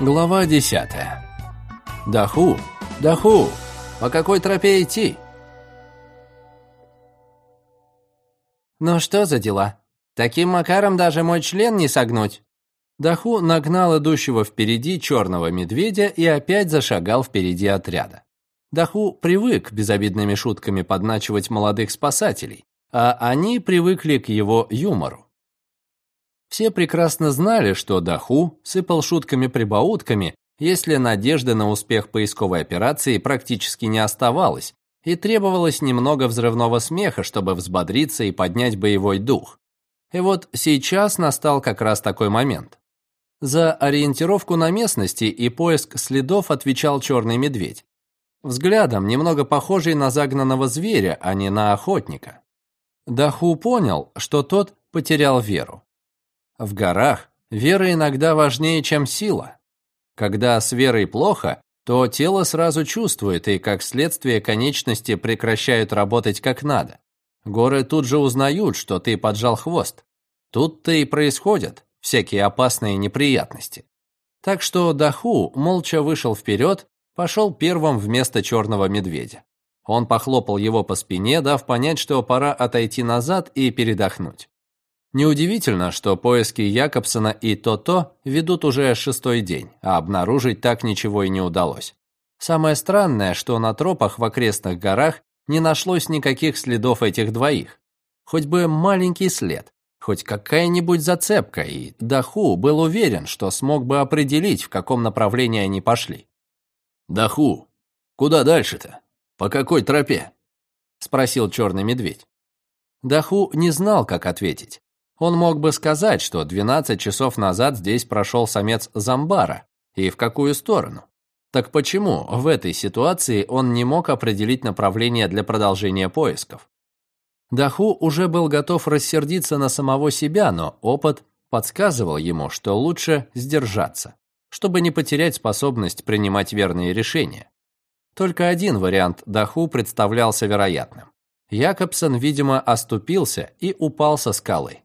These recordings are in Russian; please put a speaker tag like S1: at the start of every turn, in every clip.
S1: Глава десятая. Даху, Даху, по какой тропе идти?
S2: Ну что за дела? Таким макаром даже мой член не согнуть.
S1: Даху нагнал идущего впереди черного медведя и опять зашагал впереди отряда. Даху привык безобидными шутками подначивать молодых спасателей, а они привыкли к его юмору. Все прекрасно знали, что Даху сыпал шутками-прибаутками, если надежды на успех поисковой операции практически не оставалось, и требовалось немного взрывного смеха, чтобы взбодриться и поднять боевой дух. И вот сейчас настал как раз такой момент. За ориентировку на местности и поиск следов отвечал черный медведь. Взглядом немного похожий на загнанного зверя, а не на охотника. Даху понял, что тот потерял веру. В горах вера иногда важнее, чем сила. Когда с верой плохо, то тело сразу чувствует, и как следствие конечности прекращают работать как надо. Горы тут же узнают, что ты поджал хвост. Тут-то и происходят всякие опасные неприятности. Так что Даху молча вышел вперед, пошел первым вместо черного медведя. Он похлопал его по спине, дав понять, что пора отойти назад и передохнуть. Неудивительно, что поиски Якобсона и То-То ведут уже шестой день, а обнаружить так ничего и не удалось. Самое странное, что на тропах в окрестных горах не нашлось никаких следов этих двоих. Хоть бы маленький след, хоть какая-нибудь зацепка, и Даху был уверен, что смог бы определить, в каком направлении они пошли.
S3: «Даху, куда дальше-то? По какой тропе?» – спросил черный медведь.
S1: Даху не знал, как ответить. Он мог бы сказать, что 12 часов назад здесь прошел самец Замбара, и в какую сторону. Так почему в этой ситуации он не мог определить направление для продолжения поисков? Даху уже был готов рассердиться на самого себя, но опыт подсказывал ему, что лучше сдержаться, чтобы не потерять способность принимать верные решения. Только один вариант Даху представлялся вероятным. Якобсон, видимо, оступился и упал со скалы.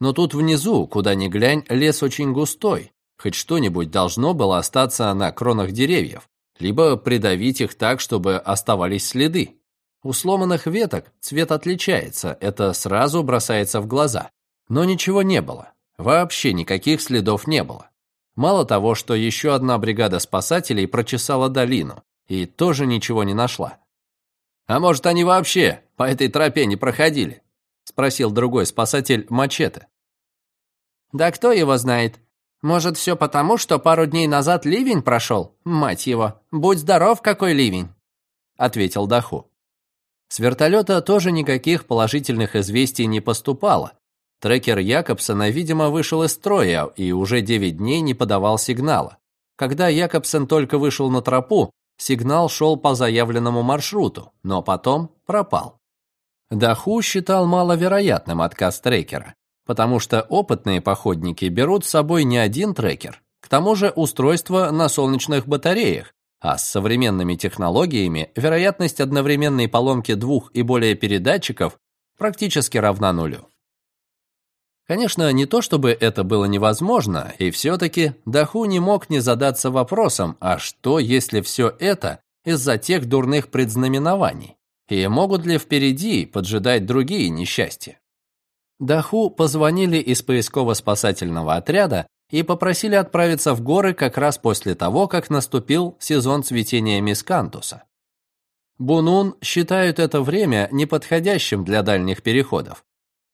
S1: Но тут внизу, куда ни глянь, лес очень густой. Хоть что-нибудь должно было остаться на кронах деревьев, либо придавить их так, чтобы оставались следы. У сломанных веток цвет отличается, это сразу бросается в глаза. Но ничего не было. Вообще никаких следов не было. Мало того, что еще одна бригада спасателей прочесала долину и тоже ничего не нашла.
S3: «А может, они вообще по этой тропе не проходили?» Спросил другой спасатель Мачете.
S2: Да кто его знает? Может, все потому, что пару дней назад ливень прошел? Мать его, будь здоров, какой ливень!» Ответил Даху.
S1: С вертолета тоже никаких положительных известий не поступало. Трекер Якобсона, видимо, вышел из строя и уже 9 дней не подавал сигнала. Когда Якобсон только вышел на тропу, сигнал шел по заявленному маршруту, но потом пропал. Даху считал маловероятным отказ трекера, потому что опытные походники берут с собой не один трекер, к тому же устройство на солнечных батареях, а с современными технологиями вероятность одновременной поломки двух и более передатчиков практически равна нулю. Конечно, не то чтобы это было невозможно, и все-таки Даху не мог не задаться вопросом, а что, если все это из-за тех дурных предзнаменований? И могут ли впереди поджидать другие несчастья? Даху позвонили из поисково-спасательного отряда и попросили отправиться в горы как раз после того, как наступил сезон цветения мискантуса. Бунун считают это время неподходящим для дальних переходов.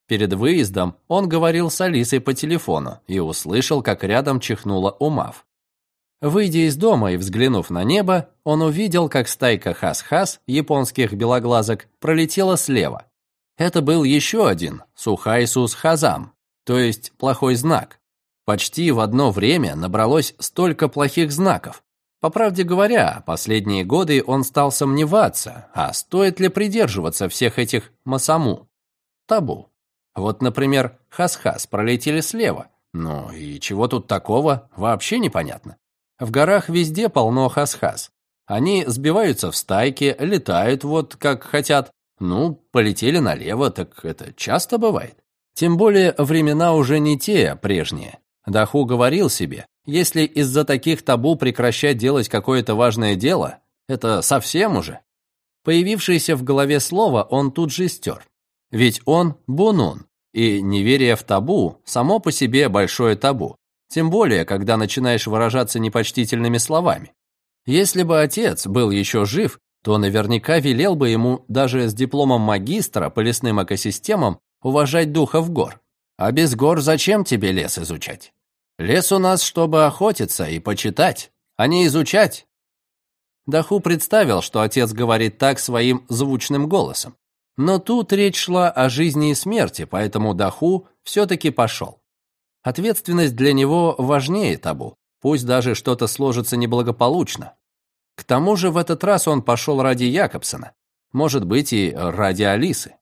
S1: Перед выездом он говорил с Алисой по телефону и услышал, как рядом чихнула Умав. Выйдя из дома и взглянув на небо, он увидел, как стайка хас-хас, японских белоглазок, пролетела слева. Это был еще один Сухайсус Хазам, то есть плохой знак. Почти в одно время набралось столько плохих знаков. По правде говоря, последние годы он стал сомневаться, а стоит ли придерживаться всех этих масаму, табу. Вот, например, хас-хас пролетели слева. Ну и чего тут такого, вообще непонятно. В горах везде полно хас-хас. Они сбиваются в стайки, летают вот как хотят. Ну, полетели налево, так это часто бывает. Тем более времена уже не те, прежние. Даху говорил себе, Если из-за таких табу прекращать делать какое-то важное дело, это совсем уже. Появившееся в голове слово он тут же стер. Ведь он бунун, и неверие в табу само по себе большое табу, тем более, когда начинаешь выражаться непочтительными словами. Если бы отец был еще жив, то наверняка велел бы ему даже с дипломом магистра по лесным экосистемам уважать духов гор. А без гор зачем тебе лес изучать? Лес у нас, чтобы охотиться и почитать, а не изучать. Даху представил, что отец говорит так своим звучным голосом. Но тут речь шла о жизни и смерти, поэтому Даху все-таки пошел. Ответственность для него важнее табу, пусть даже что-то сложится неблагополучно. К тому же в этот раз он пошел ради Якобсона, может быть и ради Алисы.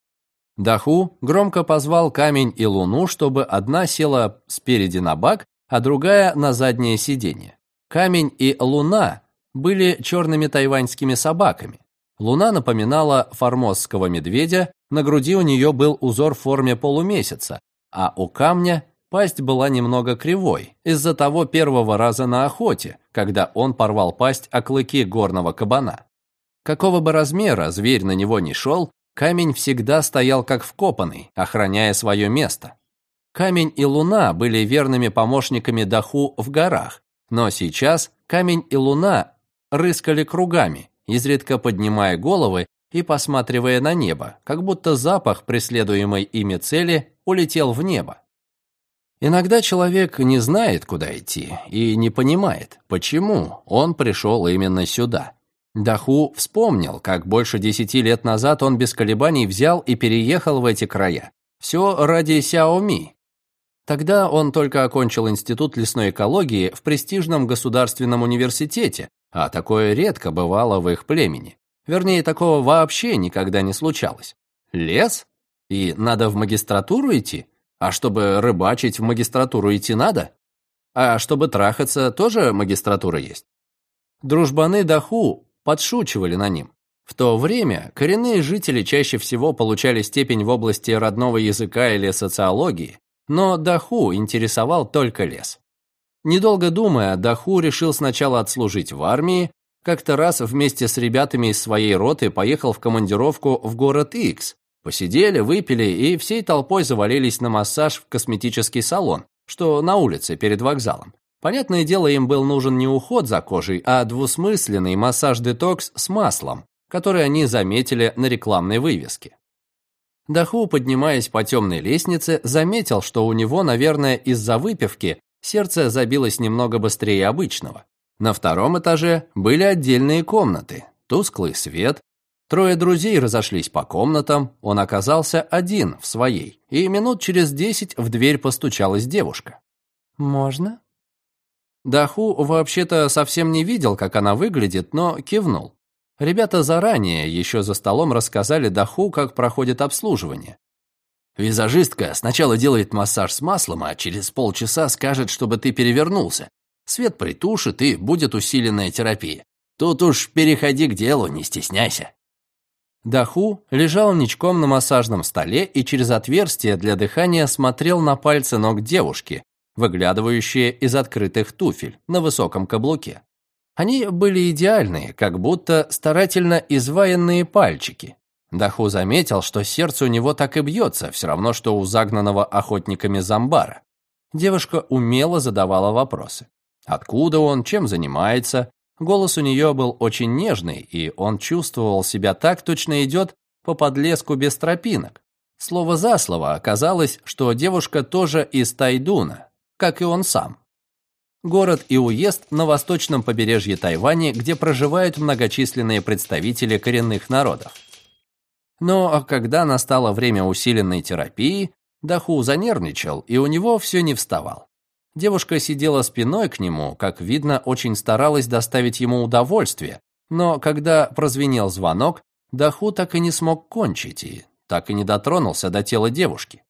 S1: Даху громко позвал камень и луну, чтобы одна села спереди на бак, а другая на заднее сиденье. Камень и луна были черными тайваньскими собаками. Луна напоминала формозского медведя, на груди у нее был узор в форме полумесяца, а у камня пасть была немного кривой из-за того первого раза на охоте, когда он порвал пасть о клыки горного кабана. Какого бы размера зверь на него не шел, камень всегда стоял как вкопанный, охраняя свое место. Камень и луна были верными помощниками Даху в горах, но сейчас камень и луна рыскали кругами, изредка поднимая головы и посматривая на небо, как будто запах преследуемой ими цели улетел в небо. Иногда человек не знает, куда идти, и не понимает, почему он пришел именно сюда. Даху вспомнил, как больше десяти лет назад он без колебаний взял и переехал в эти края. Все ради Сяоми. Тогда он только окончил Институт лесной экологии в престижном государственном университете, а такое редко бывало в их племени. Вернее, такого вообще никогда не случалось. Лес? И надо в магистратуру идти? А чтобы рыбачить, в магистратуру идти надо? А чтобы трахаться, тоже магистратура есть? Дружбаны Даху подшучивали на ним. В то время коренные жители чаще всего получали степень в области родного языка или социологии, но Даху интересовал только лес. Недолго думая, Даху решил сначала отслужить в армии, как-то раз вместе с ребятами из своей роты поехал в командировку в город Икс. Посидели, выпили и всей толпой завалились на массаж в косметический салон, что на улице перед вокзалом. Понятное дело, им был нужен не уход за кожей, а двусмысленный массаж-детокс с маслом, который они заметили на рекламной вывеске. Даху, поднимаясь по темной лестнице, заметил, что у него, наверное, из-за выпивки Сердце забилось немного быстрее обычного. На втором этаже были отдельные комнаты, тусклый свет. Трое друзей разошлись по комнатам, он оказался один в своей, и минут через десять в дверь постучалась девушка.
S2: «Можно?»
S1: Даху вообще-то совсем не видел, как она выглядит, но кивнул. Ребята заранее, еще за столом, рассказали Даху, как проходит обслуживание. Визажистка сначала делает массаж с маслом, а через полчаса скажет, чтобы ты перевернулся. Свет притушит, и будет усиленная терапия. Тут уж переходи к делу, не стесняйся. Даху лежал ничком на массажном столе и через отверстие для дыхания смотрел на пальцы ног девушки, выглядывающие из открытых туфель на высоком каблуке. Они были идеальные, как будто старательно изваянные пальчики, Даху заметил, что сердце у него так и бьется, все равно, что у загнанного охотниками зомбара. Девушка умело задавала вопросы. Откуда он, чем занимается? Голос у нее был очень нежный, и он чувствовал себя так, точно идет по подлеску без тропинок. Слово за слово оказалось, что девушка тоже из Тайдуна, как и он сам. Город и уезд на восточном побережье Тайваня, где проживают многочисленные представители коренных народов. Но когда настало время усиленной терапии, Даху занервничал, и у него все не вставал. Девушка сидела спиной к нему, как видно, очень старалась доставить ему удовольствие, но когда прозвенел звонок, Даху так и не смог кончить и так и не дотронулся до тела девушки.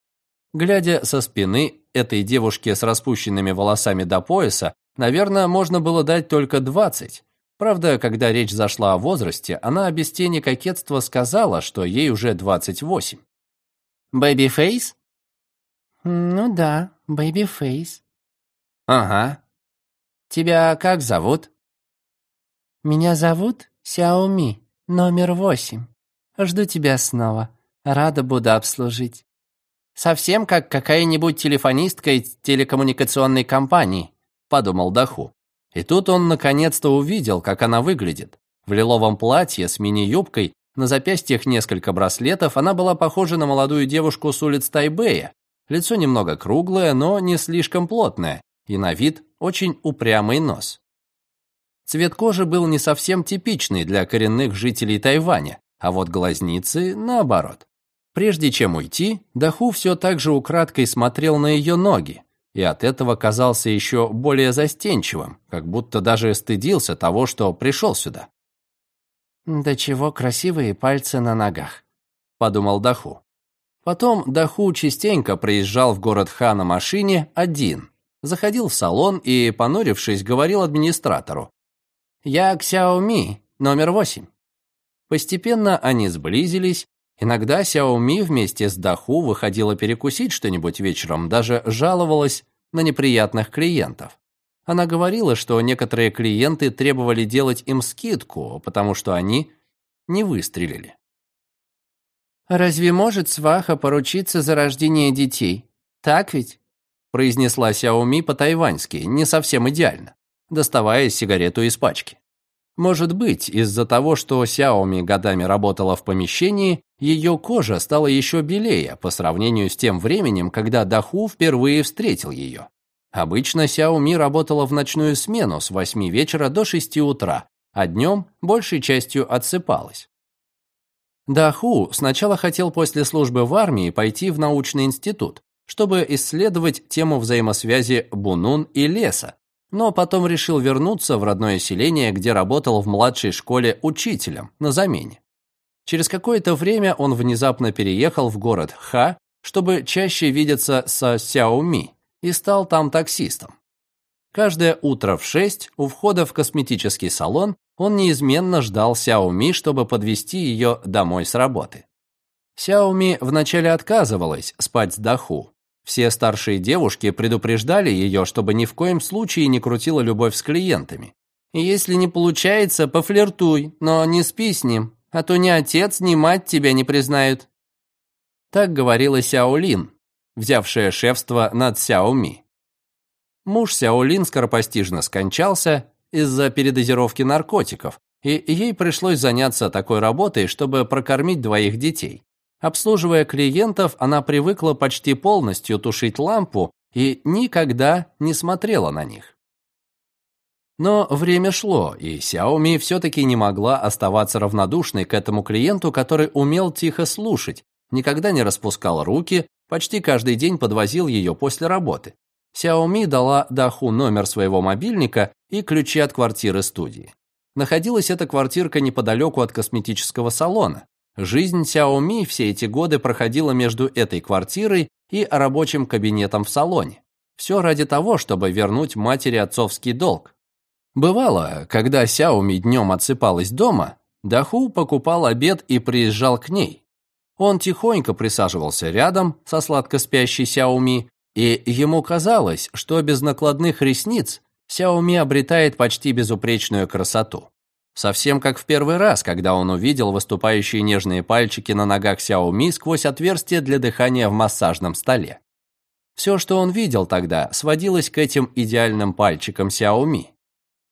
S1: Глядя со спины этой девушки с распущенными волосами до пояса, наверное, можно было дать только двадцать, Правда, когда речь зашла о возрасте, она без тени кокетства сказала, что ей уже 28.
S2: «Baby face?» «Ну да, baby face».
S1: «Ага».
S2: «Тебя как зовут?»
S4: «Меня зовут Сяоми, номер восемь. Жду тебя снова. Рада буду обслужить».
S2: «Совсем как какая-нибудь телефонистка из телекоммуникационной компании», подумал Даху. И тут он наконец-то увидел, как она выглядит. В лиловом платье с мини-юбкой, на запястьях несколько браслетов, она была похожа на молодую девушку с улиц Тайбэя. Лицо немного круглое, но не слишком плотное, и на вид очень упрямый нос. Цвет кожи был не совсем типичный для коренных жителей Тайваня, а вот глазницы наоборот. Прежде чем уйти, Даху все так же украдкой смотрел на ее ноги, и от этого казался еще более застенчивым, как будто даже стыдился того, что пришел сюда.
S4: «Да чего красивые пальцы на ногах», —
S2: подумал Даху. Потом Даху частенько приезжал в город Ха на машине один, заходил в салон и, понурившись, говорил администратору. «Я Ксяоми, номер восемь». Постепенно они сблизились, Иногда Сяоми вместе с Даху выходила перекусить что-нибудь вечером, даже жаловалась на неприятных клиентов. Она говорила, что некоторые клиенты требовали делать им скидку, потому что они не выстрелили.
S4: «Разве может сваха поручиться за рождение детей? Так ведь?»
S2: Произнесла Сяоми по-тайваньски, не совсем идеально, доставая сигарету из пачки. Может быть, из-за того, что Xiaomi годами работала в помещении, ее кожа стала еще белее по сравнению с тем временем, когда Даху впервые встретил ее. Обычно Xiaomi работала в ночную смену с 8 вечера до 6 утра, а днем большей частью отсыпалась. Даху сначала хотел после службы в армии пойти в научный институт, чтобы исследовать тему взаимосвязи Бунун и леса, но потом решил вернуться в родное селение, где работал в младшей школе учителем на замене. Через какое-то время он внезапно переехал в город Ха, чтобы чаще видеться со Сяоми, и стал там таксистом. Каждое утро в 6 у входа в косметический салон он неизменно ждал Сяоми, чтобы подвести ее домой с работы. Сяоми вначале отказывалась спать с Даху, все старшие девушки предупреждали ее, чтобы ни в коем случае не крутила любовь с клиентами. «Если не получается, пофлиртуй, но не спи с ним, а то ни отец, ни мать тебя не признают». Так говорила Сяолин, взявшая шефство над Сяоми. Муж Сяолин скоропостижно скончался из-за передозировки наркотиков, и ей пришлось заняться такой работой, чтобы прокормить двоих детей. Обслуживая клиентов, она привыкла почти полностью тушить лампу и никогда не смотрела на них. Но время шло, и Xiaomi все-таки не могла оставаться равнодушной к этому клиенту, который умел тихо слушать, никогда не распускал руки, почти каждый день подвозил ее после работы. Xiaomi дала Даху номер своего мобильника и ключи от квартиры студии. Находилась эта квартирка неподалеку от косметического салона, Жизнь Xiaomi все эти годы проходила между этой квартирой и рабочим кабинетом в салоне. Все ради того, чтобы вернуть матери отцовский долг. Бывало, когда Xiaomi днем отсыпалась дома, Даху покупал обед и приезжал к ней. Он тихонько присаживался рядом со сладко спящей Xiaomi, и ему казалось, что без накладных ресниц Xiaomi обретает почти безупречную красоту. Совсем как в первый раз, когда он увидел выступающие нежные пальчики на ногах Xiaomi сквозь отверстие для дыхания в массажном столе. Все, что он видел тогда, сводилось к этим идеальным пальчикам Xiaomi.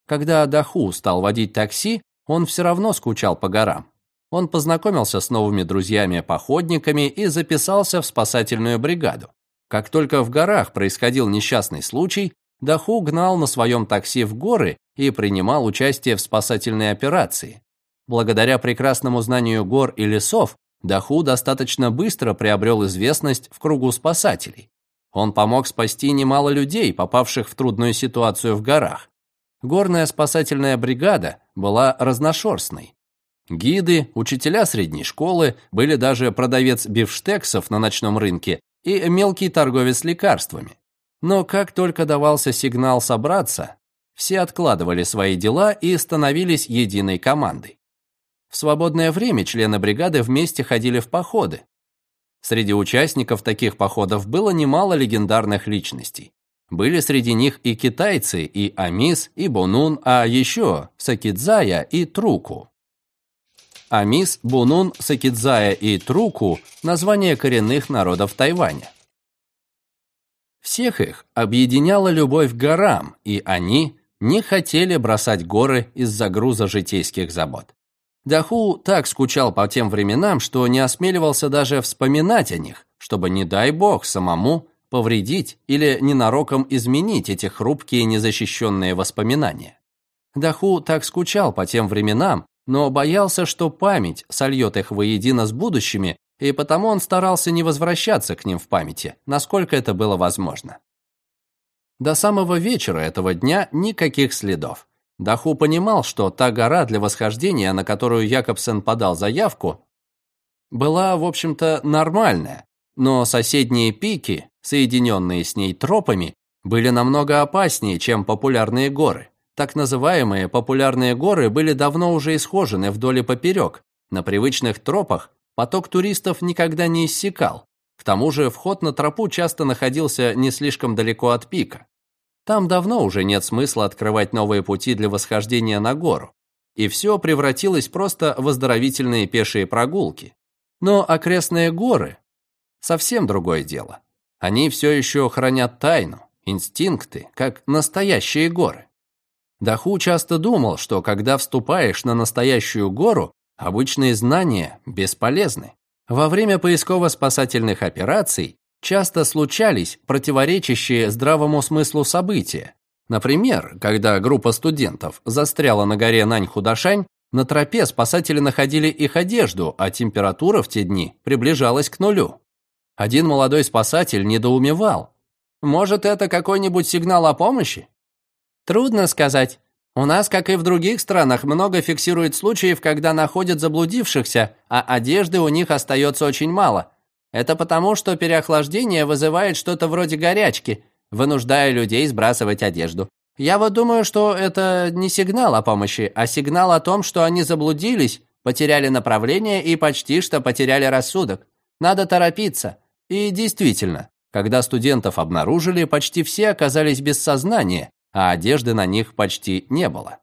S2: Когда Даху стал водить такси, он все равно скучал по горам. Он познакомился с новыми друзьями-походниками и записался в спасательную бригаду. Как только в горах происходил несчастный случай, Даху гнал на своем такси в горы и принимал участие в спасательной операции. Благодаря прекрасному знанию гор и лесов, Даху достаточно быстро приобрел известность в кругу спасателей. Он помог спасти немало людей, попавших в трудную ситуацию в горах. Горная спасательная бригада была разношерстной. Гиды, учителя средней школы, были даже продавец бифштексов на ночном рынке и мелкий торговец лекарствами. Но как только давался сигнал собраться, все откладывали свои дела и становились единой командой. В свободное время члены бригады вместе ходили в походы. Среди участников таких походов было немало легендарных личностей.
S1: Были среди них и китайцы, и Амис, и Бунун, а еще Сакидзая и Труку. Амис, Бунун, Сакидзая и Труку – названия коренных народов Тайваня. Всех их объединяла любовь к горам, и они не хотели бросать горы из-за груза житейских забот. Даху так скучал по тем временам, что не осмеливался даже вспоминать о них, чтобы, не дай бог, самому повредить или ненароком изменить эти хрупкие незащищенные воспоминания. Даху так скучал по тем временам, но боялся, что память сольет их воедино с будущими, и потому он старался не возвращаться к ним в памяти, насколько это было возможно. До самого вечера этого дня никаких следов. Даху понимал, что та гора для восхождения, на которую Якобсен подал заявку, была, в общем-то, нормальная, но соседние пики, соединенные с ней тропами, были намного опаснее, чем популярные горы. Так называемые популярные горы были давно уже исхожены вдоль и поперек. На привычных тропах поток туристов никогда не иссякал. К тому же вход на тропу часто находился не слишком далеко от пика. Там давно уже нет смысла открывать новые пути для восхождения на гору. И все превратилось просто в оздоровительные пешие прогулки. Но окрестные горы – совсем другое дело. Они все еще хранят тайну, инстинкты, как настоящие горы. Даху часто думал, что когда вступаешь на настоящую гору, обычные знания бесполезны. Во время поисково-спасательных операций часто случались противоречащие здравому смыслу события. Например, когда группа студентов застряла на горе Наньхудашань, на тропе спасатели находили их одежду, а температура в те дни приближалась к нулю. Один молодой спасатель недоумевал. Может, это какой-нибудь сигнал о помощи? Трудно сказать. У нас, как и в других странах, много фиксирует случаев, когда находят заблудившихся, а одежды у них остается очень мало. Это потому, что переохлаждение вызывает что-то вроде горячки, вынуждая людей сбрасывать одежду. Я вот думаю, что это не сигнал о помощи, а сигнал о том, что они заблудились, потеряли направление и почти что потеряли рассудок. Надо торопиться. И действительно, когда студентов обнаружили, почти все оказались без сознания, а одежды на них почти не было.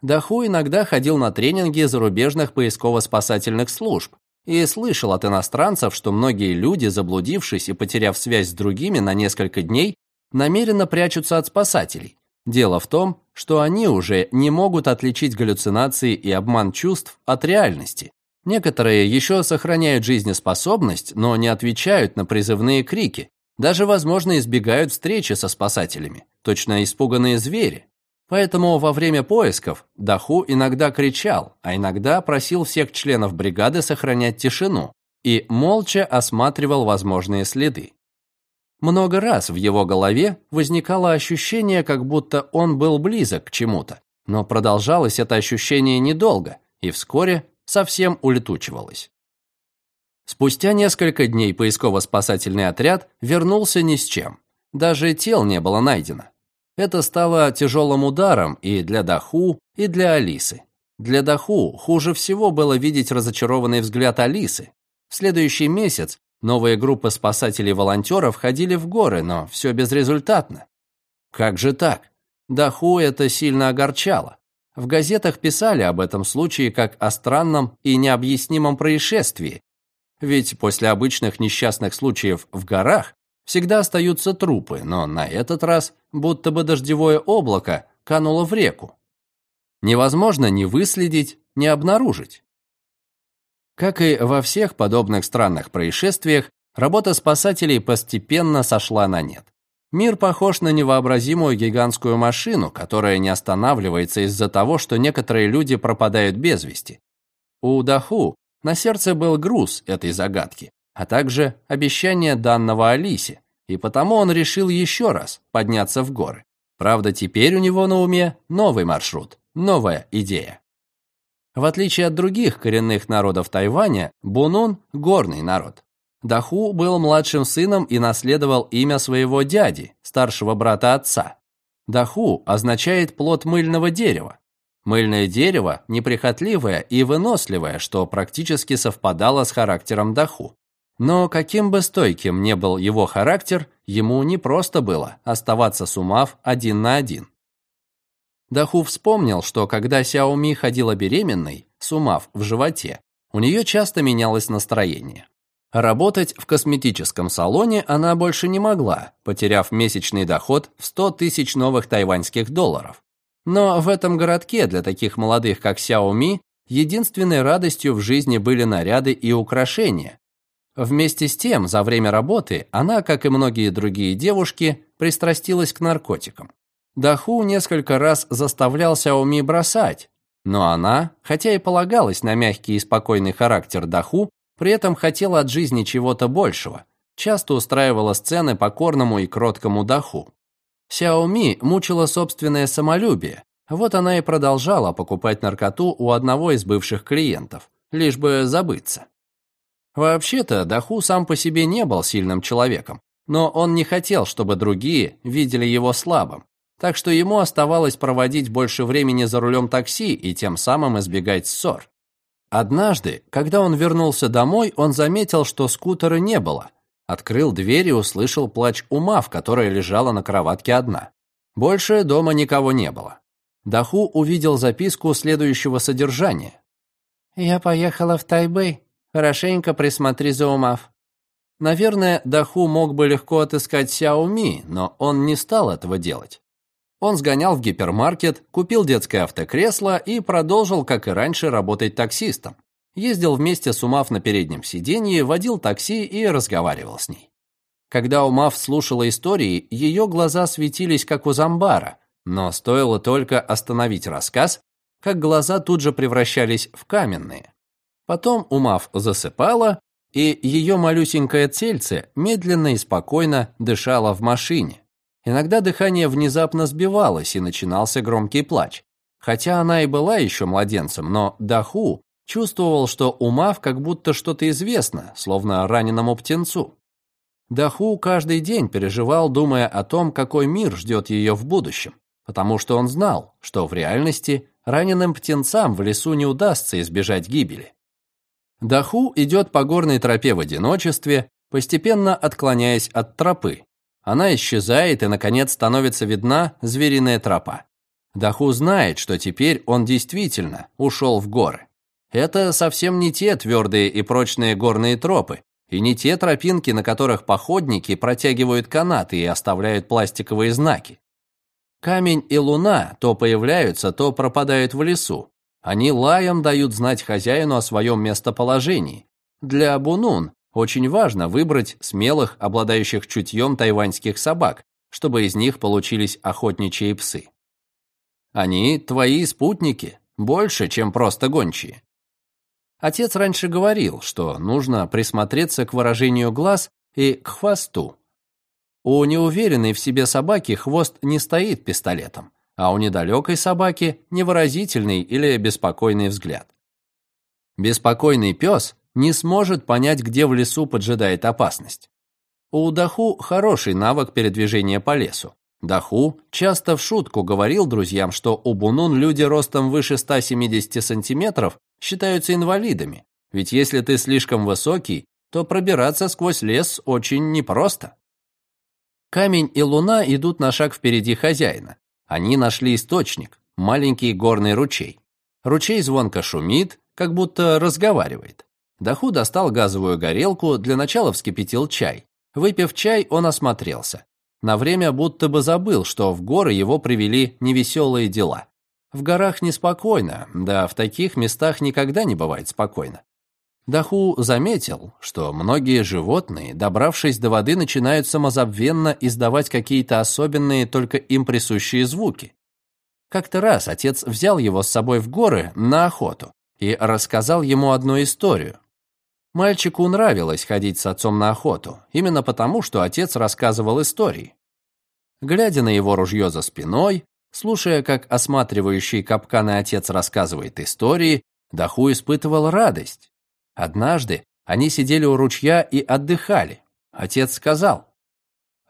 S1: Даху иногда ходил на тренинги зарубежных поисково-спасательных служб и слышал от иностранцев, что многие люди, заблудившись и потеряв связь с другими на несколько дней, намеренно прячутся от спасателей. Дело в том, что они уже не могут отличить галлюцинации и обман чувств от реальности. Некоторые еще сохраняют жизнеспособность, но не отвечают на призывные крики, даже, возможно, избегают встречи со спасателями, точно испуганные звери. Поэтому во время поисков Даху иногда кричал, а иногда просил всех членов бригады сохранять тишину и молча осматривал возможные следы. Много раз в его голове возникало ощущение, как будто он был близок к чему-то, но продолжалось это ощущение недолго и вскоре совсем улетучивалось. Спустя несколько дней поисково-спасательный отряд вернулся ни с чем. Даже тел не было найдено. Это стало тяжелым ударом и для Даху, и для Алисы. Для Даху хуже всего было видеть разочарованный взгляд Алисы. В следующий месяц новые группы спасателей-волонтеров ходили в горы, но все безрезультатно. Как же так? Даху это сильно огорчало. В газетах писали об этом случае как о странном и необъяснимом происшествии, ведь после обычных несчастных случаев в горах всегда остаются трупы, но на этот раз будто бы дождевое облако кануло в реку. Невозможно ни выследить, ни обнаружить. Как и во всех подобных странных происшествиях, работа спасателей постепенно сошла на нет. Мир похож на невообразимую гигантскую машину, которая не останавливается из-за того, что некоторые люди пропадают без вести. У Даху на сердце был груз этой загадки, а также обещание данного Алисе, и потому он решил еще раз подняться в горы. Правда, теперь у него на уме новый маршрут, новая идея. В отличие от других коренных народов Тайваня, Бунун – горный народ. Даху был младшим сыном и наследовал имя своего дяди, старшего брата отца. Даху означает плод мыльного дерева, Мыльное дерево неприхотливое и выносливое, что практически совпадало с характером Даху. Но каким бы стойким ни был его характер, ему не просто было оставаться с Умав один на один. Даху вспомнил, что когда Сяоми ходила беременной, с Умав в животе, у нее часто менялось настроение. Работать в косметическом салоне она больше не могла, потеряв месячный доход в 100 тысяч новых тайваньских долларов. Но в этом городке для таких молодых, как Сяоми, единственной радостью в жизни были наряды и украшения. Вместе с тем, за время работы она, как и многие другие девушки, пристрастилась к наркотикам. Даху несколько раз заставлял Сяоми бросать, но она, хотя и полагалась на мягкий и спокойный характер Даху, при этом хотела от жизни чего-то большего, часто устраивала сцены покорному и кроткому Даху. Сяоми мучила собственное самолюбие, вот она и продолжала покупать наркоту у одного из бывших клиентов, лишь бы забыться. Вообще-то Даху сам по себе не был сильным человеком, но он не хотел, чтобы другие видели его слабым, так что ему оставалось проводить больше времени за рулем такси и тем самым избегать ссор. Однажды, когда он вернулся домой, он заметил, что скутера не было. Открыл дверь и услышал плач Умав, которая лежала на кроватке одна. Больше дома никого не было. Даху увидел записку следующего содержания.
S4: «Я поехала в Тайбэй. Хорошенько присмотри за Умав».
S1: Наверное, Даху мог бы легко отыскать Сяоми, но он не стал этого делать. Он сгонял в гипермаркет, купил детское автокресло и продолжил, как и раньше, работать таксистом. Ездил вместе с Умав на переднем сиденье, водил такси и разговаривал с ней. Когда Умав слушала истории, ее глаза светились, как у зомбара, но стоило только остановить рассказ, как глаза тут же превращались в каменные. Потом Умав засыпала, и ее малюсенькое тельце медленно и спокойно дышало в машине. Иногда дыхание внезапно сбивалось, и начинался громкий плач. Хотя она и была еще младенцем, но Даху чувствовал, что Умав как будто что-то известно, словно раненому птенцу. Даху каждый день переживал, думая о том, какой мир ждет ее в будущем, потому что он знал, что в реальности раненым птенцам в лесу не удастся избежать гибели. Даху идет по горной тропе в одиночестве, постепенно отклоняясь от тропы, она исчезает, и, наконец, становится видна звериная тропа. Даху знает, что теперь он действительно ушел в горы. Это совсем не те твердые и прочные горные тропы, и не те тропинки, на которых походники протягивают канаты и оставляют пластиковые знаки. Камень и луна то появляются, то пропадают в лесу. Они лаем дают знать хозяину о своем местоположении. Для Бунун очень важно выбрать смелых, обладающих чутьем тайваньских собак, чтобы из них получились охотничьи псы. Они твои спутники, больше, чем просто гончие. Отец раньше говорил, что нужно присмотреться к выражению глаз и к хвосту. У неуверенной в себе собаки хвост не стоит пистолетом, а у недалекой собаки невыразительный или беспокойный взгляд. Беспокойный пес не сможет понять, где в лесу поджидает опасность. У Даху хороший навык передвижения по лесу. Даху часто в шутку говорил друзьям, что у Бунун люди ростом выше 170 сантиметров считаются инвалидами, ведь если ты слишком высокий, то пробираться сквозь лес очень непросто. Камень и луна идут на шаг впереди хозяина. Они нашли источник, маленький горный ручей. Ручей звонко шумит, как будто разговаривает. Даху достал газовую горелку, для начала вскипятил чай. Выпив чай, он осмотрелся. На время будто бы забыл, что в горы его привели невеселые дела. В горах неспокойно, да в таких местах никогда не бывает спокойно. Даху заметил, что многие животные, добравшись до воды, начинают самозабвенно издавать какие-то особенные, только им присущие звуки. Как-то раз отец взял его с собой в горы на охоту и рассказал ему одну историю, Мальчику нравилось ходить с отцом на охоту, именно потому, что отец рассказывал истории. Глядя на его ружье за спиной, слушая, как осматривающий капканы отец рассказывает истории, Даху испытывал радость. Однажды они сидели у ручья и отдыхали. Отец сказал,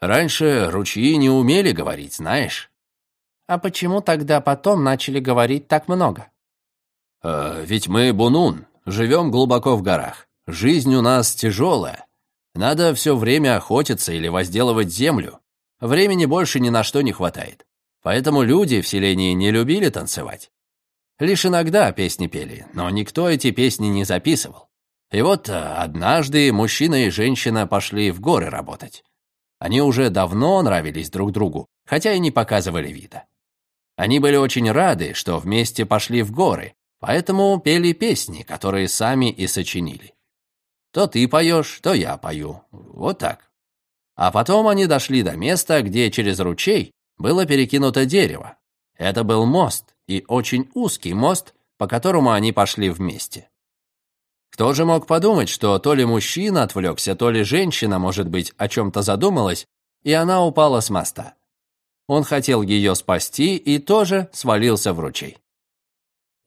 S1: «Раньше ручьи не умели говорить, знаешь».
S4: «А почему тогда потом начали говорить так много?»
S1: «Э, «Ведь мы бунун, живем глубоко в горах. Жизнь у нас тяжелая.
S2: Надо все время охотиться или возделывать землю. Времени больше ни на что не хватает. Поэтому люди в селении не любили танцевать. Лишь иногда песни пели, но никто эти песни не записывал. И вот э, однажды мужчина и женщина пошли в горы работать. Они уже давно нравились друг другу, хотя и не показывали вида. Они были очень рады, что вместе пошли в горы, поэтому пели песни, которые сами и сочинили. То ты поешь, то я пою. Вот так. А потом они дошли до места, где через ручей было перекинуто дерево. Это был мост, и очень узкий мост, по которому они пошли вместе. Кто же мог подумать, что то ли мужчина отвлекся, то ли женщина, может быть, о чем-то задумалась, и она упала с моста. Он хотел ее спасти и тоже свалился в ручей.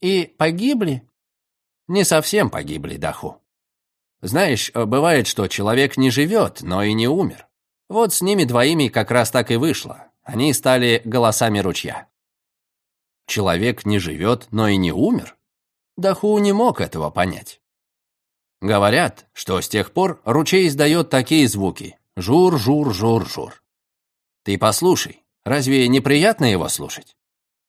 S4: «И погибли?»
S2: «Не совсем погибли, Даху. Знаешь, бывает, что человек не живет, но и не умер. Вот с ними двоими как раз так и вышло. Они стали голосами ручья. Человек не живет, но и не умер? Даху не мог этого понять. Говорят, что с тех пор ручей издает такие звуки. Жур-жур-жур-жур. Ты послушай, разве неприятно его слушать?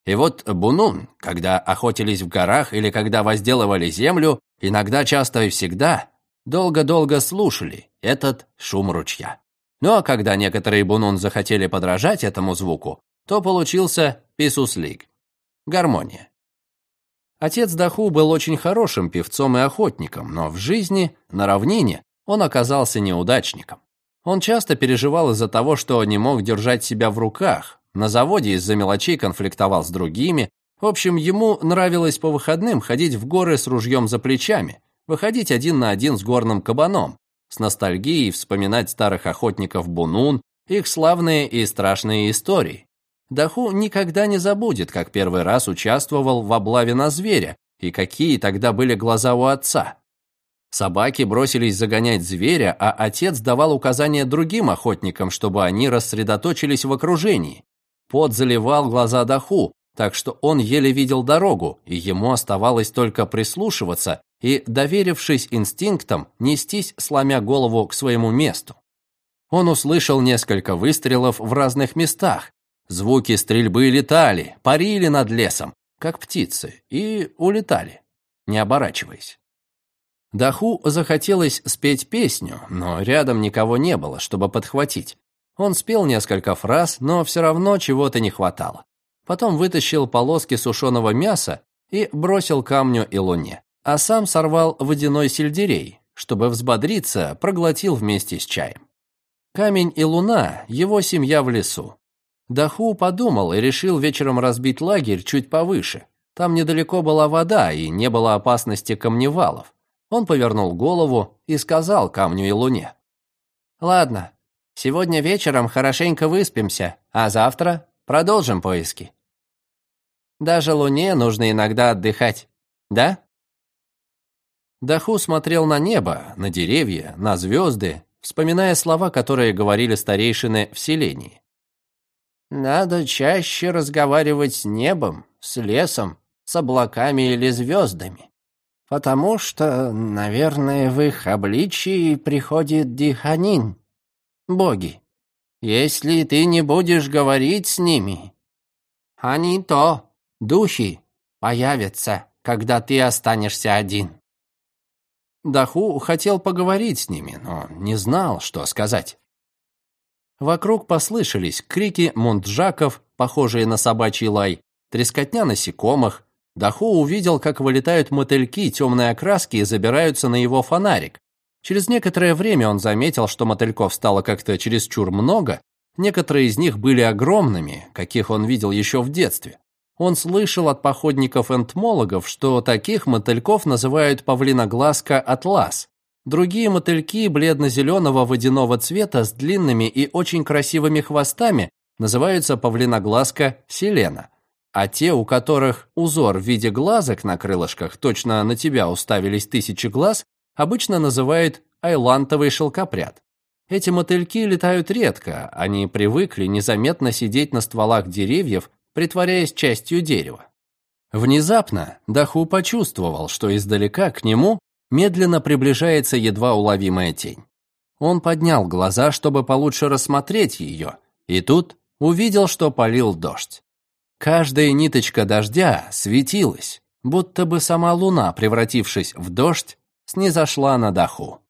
S2: И вот Бунун, когда охотились в горах или когда возделывали землю, иногда, часто и всегда, долго-долго слушали этот шум ручья. А когда некоторые Бунун захотели подражать этому звуку, то получился писуслик – гармония. Отец Даху был очень хорошим певцом и охотником, но в жизни, на равнине, он оказался неудачником. Он часто переживал из-за того, что не мог держать себя в руках, на заводе из-за мелочей конфликтовал с другими. В общем, ему нравилось по выходным ходить в горы с ружьем за плечами, выходить один на один с горным кабаном, с ностальгией вспоминать старых охотников Бунун, их славные и страшные истории. Даху никогда не забудет, как первый раз участвовал в облаве на зверя, и какие тогда были глаза у отца. Собаки бросились загонять зверя, а отец давал указания другим охотникам, чтобы они рассредоточились в окружении. Пот заливал глаза Даху, так что он еле видел дорогу, и ему оставалось только прислушиваться и, доверившись инстинктам, нестись, сломя голову к своему месту. Он услышал несколько выстрелов в разных местах, Звуки стрельбы летали, парили над лесом, как птицы, и улетали, не оборачиваясь. Даху захотелось спеть песню, но рядом никого не было, чтобы подхватить. Он спел несколько фраз, но все равно чего-то не хватало. Потом вытащил полоски сушеного мяса и бросил камню и луне, а сам сорвал водяной сельдерей, чтобы взбодриться, проглотил вместе с чаем. Камень и луна – его семья в лесу. Даху подумал и решил вечером разбить лагерь чуть повыше. Там недалеко была вода и не было опасности камневалов. Он повернул голову и сказал камню и луне. «Ладно, сегодня вечером хорошенько выспимся, а завтра продолжим поиски. Даже луне нужно иногда отдыхать, да?» Даху смотрел на небо, на деревья, на звезды, вспоминая слова, которые говорили старейшины в селении. Надо чаще разговаривать с небом, с лесом, с облаками или звездами. Потому что, наверное, в их обличии приходит Диханин, боги. Если ты не будешь говорить с ними, они то, духи, появятся, когда ты останешься один. Даху хотел поговорить с ними, но не знал, что сказать. Вокруг послышались крики мунджаков, похожие на собачий лай, трескотня насекомых. Даху увидел, как вылетают мотыльки темной окраски и забираются на его фонарик. Через некоторое время он заметил, что мотыльков стало как-то чересчур много, некоторые из них были огромными, каких он видел еще в детстве. Он слышал от походников-энтмологов, что таких мотыльков называют павлиноглазка атлас. Другие мотыльки бледно-зеленого водяного цвета с длинными и очень красивыми хвостами называются павлиноглазка селена, а те, у которых узор в виде глазок на крылышках, точно на тебя уставились тысячи глаз, обычно называют айлантовый шелкопряд. Эти мотыльки летают редко, они привыкли незаметно сидеть на стволах деревьев, притворяясь частью дерева. Внезапно Даху почувствовал, что издалека к нему медленно приближается едва уловимая тень.
S1: Он поднял глаза, чтобы получше рассмотреть ее, и тут увидел, что полил дождь. Каждая ниточка дождя светилась, будто бы сама луна, превратившись в дождь, снизошла на даху.